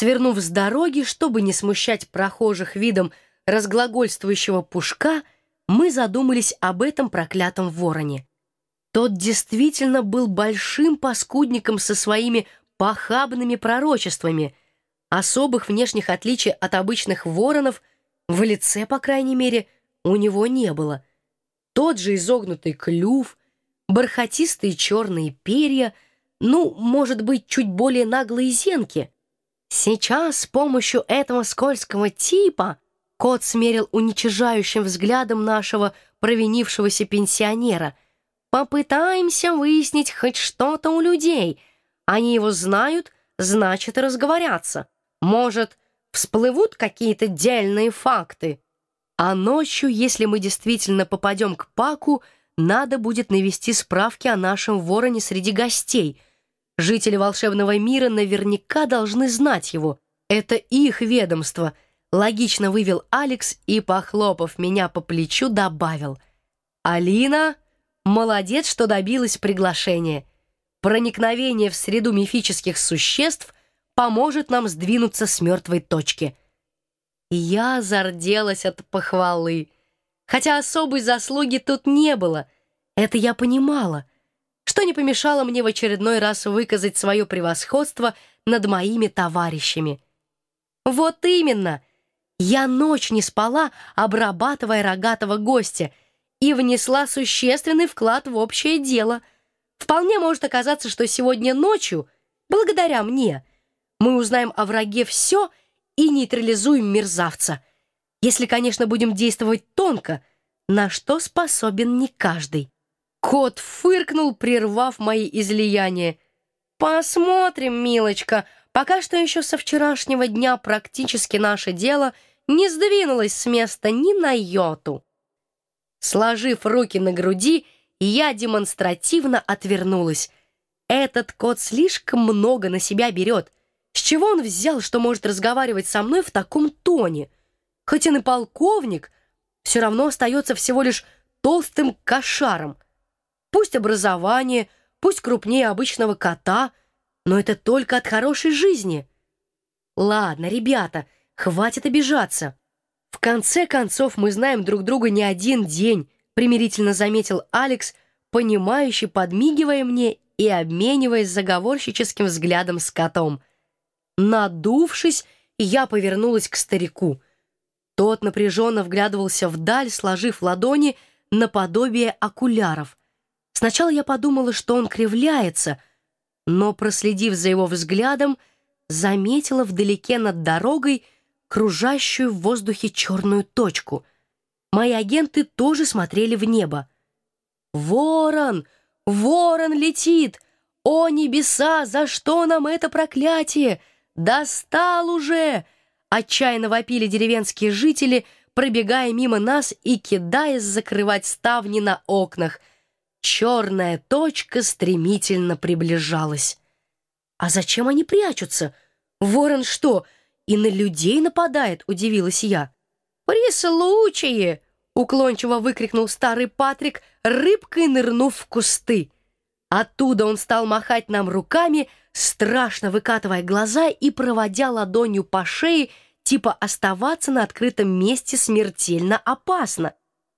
Свернув с дороги, чтобы не смущать прохожих видом разглагольствующего пушка, мы задумались об этом проклятом вороне. Тот действительно был большим паскудником со своими похабными пророчествами. Особых внешних отличий от обычных воронов в лице, по крайней мере, у него не было. Тот же изогнутый клюв, бархатистые черные перья, ну, может быть, чуть более наглые зенки. Сейчас с помощью этого скользкого типа кот смерил уничижающим взглядом нашего провинившегося пенсионера. Попытаемся выяснить хоть что-то у людей. Они его знают, значит, разговорятся. Может, всплывут какие-то дельные факты. А ночью, если мы действительно попадем к Паку, надо будет навести справки о нашем вороне среди гостей. Жители волшебного мира наверняка должны знать его. Это их ведомство. Логично вывел Алекс и, похлопав меня по плечу, добавил. «Алина, молодец, что добилась приглашения. Проникновение в среду мифических существ поможет нам сдвинуться с мертвой точки». Я зарделась от похвалы. Хотя особой заслуги тут не было. Это я понимала. Что не помешало мне в очередной раз выказать свое превосходство над моими товарищами. Вот именно. Я ночь не спала, обрабатывая рогатого гостя, и внесла существенный вклад в общее дело. Вполне может оказаться, что сегодня ночью, благодаря мне, мы узнаем о враге все и нейтрализуем мерзавца. Если, конечно, будем действовать тонко, на что способен не каждый. Кот фыркнул, прервав мои излияния. «Посмотрим, милочка. Пока что еще со вчерашнего дня практически наше дело не сдвинулось с места ни на йоту». Сложив руки на груди, я демонстративно отвернулась. Этот кот слишком много на себя берет — с чего он взял, что может разговаривать со мной в таком тоне? Хоть он и полковник, все равно остается всего лишь толстым кошаром. Пусть образование, пусть крупнее обычного кота, но это только от хорошей жизни. Ладно, ребята, хватит обижаться. В конце концов, мы знаем друг друга не один день, примирительно заметил Алекс, понимающий, подмигивая мне и обмениваясь заговорщическим взглядом с котом — Надувшись, я повернулась к старику. Тот напряженно вглядывался вдаль, сложив ладони наподобие окуляров. Сначала я подумала, что он кривляется, но, проследив за его взглядом, заметила вдалеке над дорогой кружащую в воздухе черную точку. Мои агенты тоже смотрели в небо. «Ворон! Ворон летит! О небеса! За что нам это проклятие?» «Достал уже!» — отчаянно вопили деревенские жители, пробегая мимо нас и кидаясь закрывать ставни на окнах. Черная точка стремительно приближалась. «А зачем они прячутся? Ворон что, и на людей нападает?» — удивилась я. «При случае!» — уклончиво выкрикнул старый Патрик, рыбкой нырнув в кусты. Оттуда он стал махать нам руками, страшно выкатывая глаза и проводя ладонью по шее, типа оставаться на открытом месте смертельно опасно.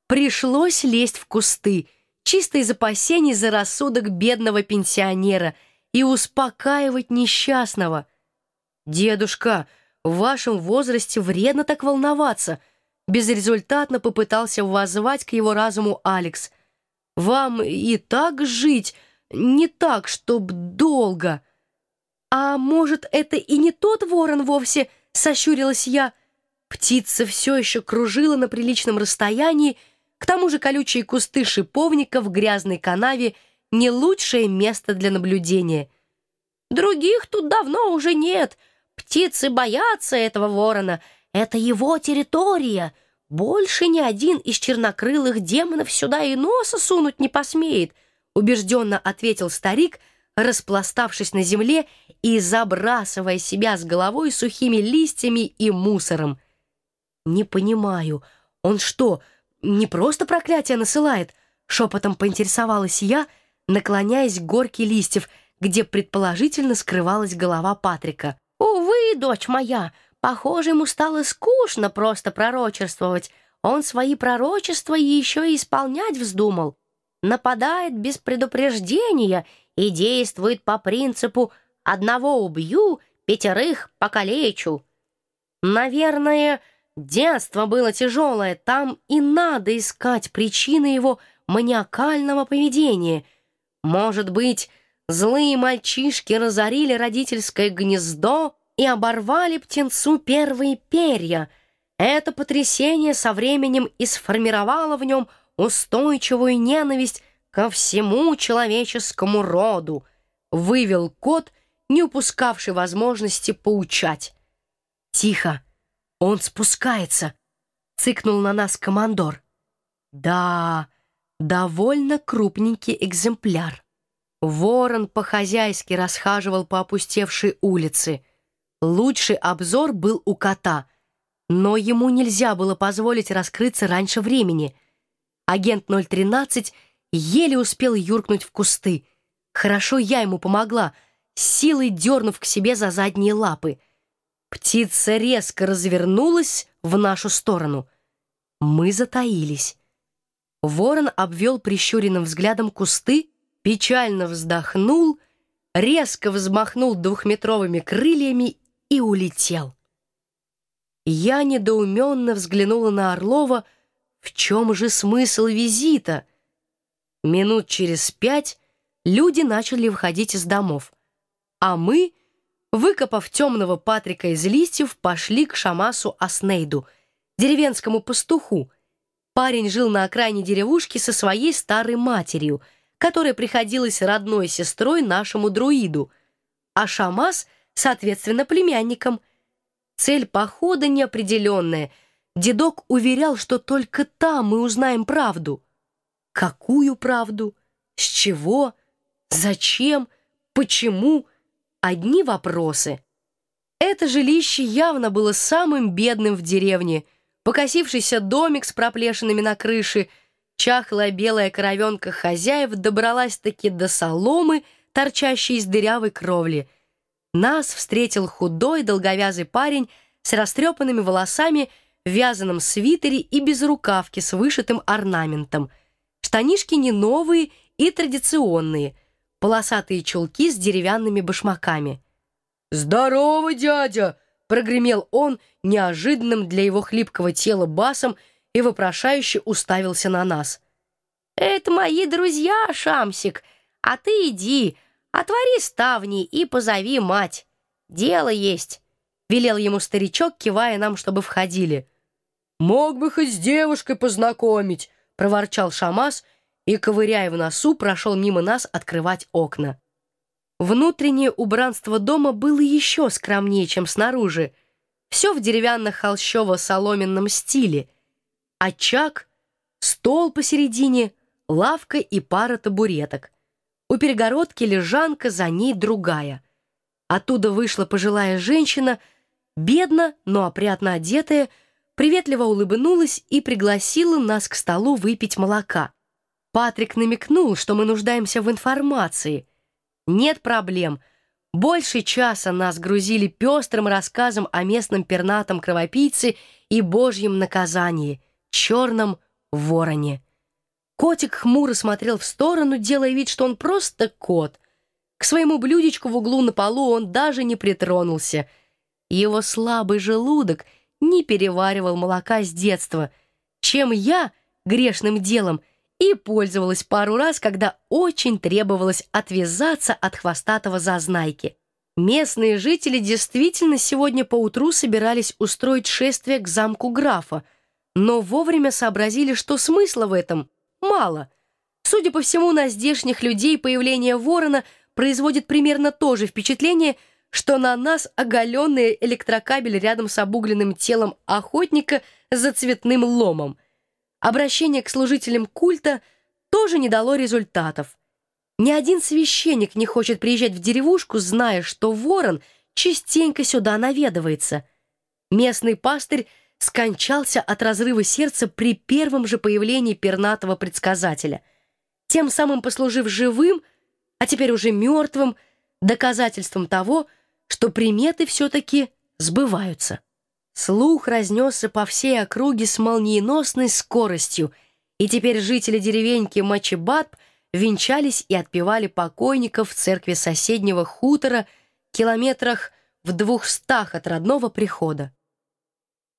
Пришлось лезть в кусты, чисто из опасений за рассудок бедного пенсионера, и успокаивать несчастного. «Дедушка, в вашем возрасте вредно так волноваться», безрезультатно попытался воззвать к его разуму Алекс. «Вам и так жить...» не так, чтоб долго. А может, это и не тот ворон вовсе, сощурилась я. Птица все еще кружила на приличном расстоянии, к тому же колючие кусты шиповника в грязной канаве не лучшее место для наблюдения. Других тут давно уже нет. Птицы боятся этого ворона. Это его территория. Больше ни один из чернокрылых демонов сюда и носа сунуть не посмеет убежденно ответил старик, распластавшись на земле и забрасывая себя с головой сухими листьями и мусором. «Не понимаю, он что, не просто проклятие насылает?» Шепотом поинтересовалась я, наклоняясь к горке листьев, где предположительно скрывалась голова Патрика. «Увы, дочь моя, похоже, ему стало скучно просто пророчествовать. Он свои пророчества еще и исполнять вздумал. Нападает без предупреждения и действует по принципу «одного убью, пятерых покалечу». Наверное, детство было тяжелое, там и надо искать причины его маниакального поведения. Может быть, злые мальчишки разорили родительское гнездо и оборвали птенцу первые перья. Это потрясение со временем и сформировало в нем устойчивую ненависть ко всему человеческому роду, вывел кот, не упускавший возможности поучать. «Тихо! Он спускается!» — цыкнул на нас командор. «Да, довольно крупненький экземпляр». Ворон по-хозяйски расхаживал по опустевшей улице. Лучший обзор был у кота, но ему нельзя было позволить раскрыться раньше времени. Агент 013 еле успел юркнуть в кусты. Хорошо я ему помогла, силой дернув к себе за задние лапы — Птица резко развернулась в нашу сторону. Мы затаились. Ворон обвел прищуренным взглядом кусты, печально вздохнул, резко взмахнул двухметровыми крыльями и улетел. Я недоуменно взглянула на Орлова, в чем же смысл визита? Минут через пять люди начали выходить из домов, а мы — Выкопав темного Патрика из листьев, пошли к Шамасу Аснейду, деревенскому пастуху. Парень жил на окраине деревушки со своей старой матерью, которая приходилась родной сестрой нашему друиду, а Шамас, соответственно, племянником. Цель похода неопределенная. Дедок уверял, что только там мы узнаем правду. Какую правду? С чего? Зачем? Почему? Одни вопросы. Это жилище явно было самым бедным в деревне. Покосившийся домик с проплешинами на крыше, чахлая белая коровенка хозяев добралась-таки до соломы, торчащей из дырявой кровли. Нас встретил худой долговязый парень с растрепанными волосами, в вязаном свитере и без рукавки с вышитым орнаментом. Штанишки не новые и традиционные — полосатые чулки с деревянными башмаками. «Здорово, дядя!» — прогремел он неожиданным для его хлипкого тела басом и вопрошающе уставился на нас. «Это мои друзья, Шамсик, а ты иди, отвори ставни и позови мать. Дело есть», — велел ему старичок, кивая нам, чтобы входили. «Мог бы хоть с девушкой познакомить», — проворчал Шамас и, ковыряя в носу, прошел мимо нас открывать окна. Внутреннее убранство дома было еще скромнее, чем снаружи. Все в деревянно-холщово-соломенном стиле. Очаг, стол посередине, лавка и пара табуреток. У перегородки лежанка, за ней другая. Оттуда вышла пожилая женщина, бедно, но опрятно одетая, приветливо улыбнулась и пригласила нас к столу выпить молока. Патрик намекнул, что мы нуждаемся в информации. Нет проблем. Больше часа нас грузили пестрым рассказом о местном пернатом кровопийце и божьем наказании — черном вороне. Котик хмуро смотрел в сторону, делая вид, что он просто кот. К своему блюдечку в углу на полу он даже не притронулся. Его слабый желудок не переваривал молока с детства, чем я, грешным делом — и пользовалась пару раз, когда очень требовалось отвязаться от хвостатого зазнайки. Местные жители действительно сегодня поутру собирались устроить шествие к замку графа, но вовремя сообразили, что смысла в этом мало. Судя по всему, на здешних людей появление ворона производит примерно то же впечатление, что на нас оголенный электрокабель рядом с обугленным телом охотника за цветным ломом. Обращение к служителям культа тоже не дало результатов. Ни один священник не хочет приезжать в деревушку, зная, что ворон частенько сюда наведывается. Местный пастырь скончался от разрыва сердца при первом же появлении пернатого предсказателя, тем самым послужив живым, а теперь уже мертвым, доказательством того, что приметы все-таки сбываются. Слух разнесся по всей округе с молниеносной скоростью, и теперь жители деревеньки Мачебатб венчались и отпевали покойников в церкви соседнего хутора километрах в двухстах от родного прихода.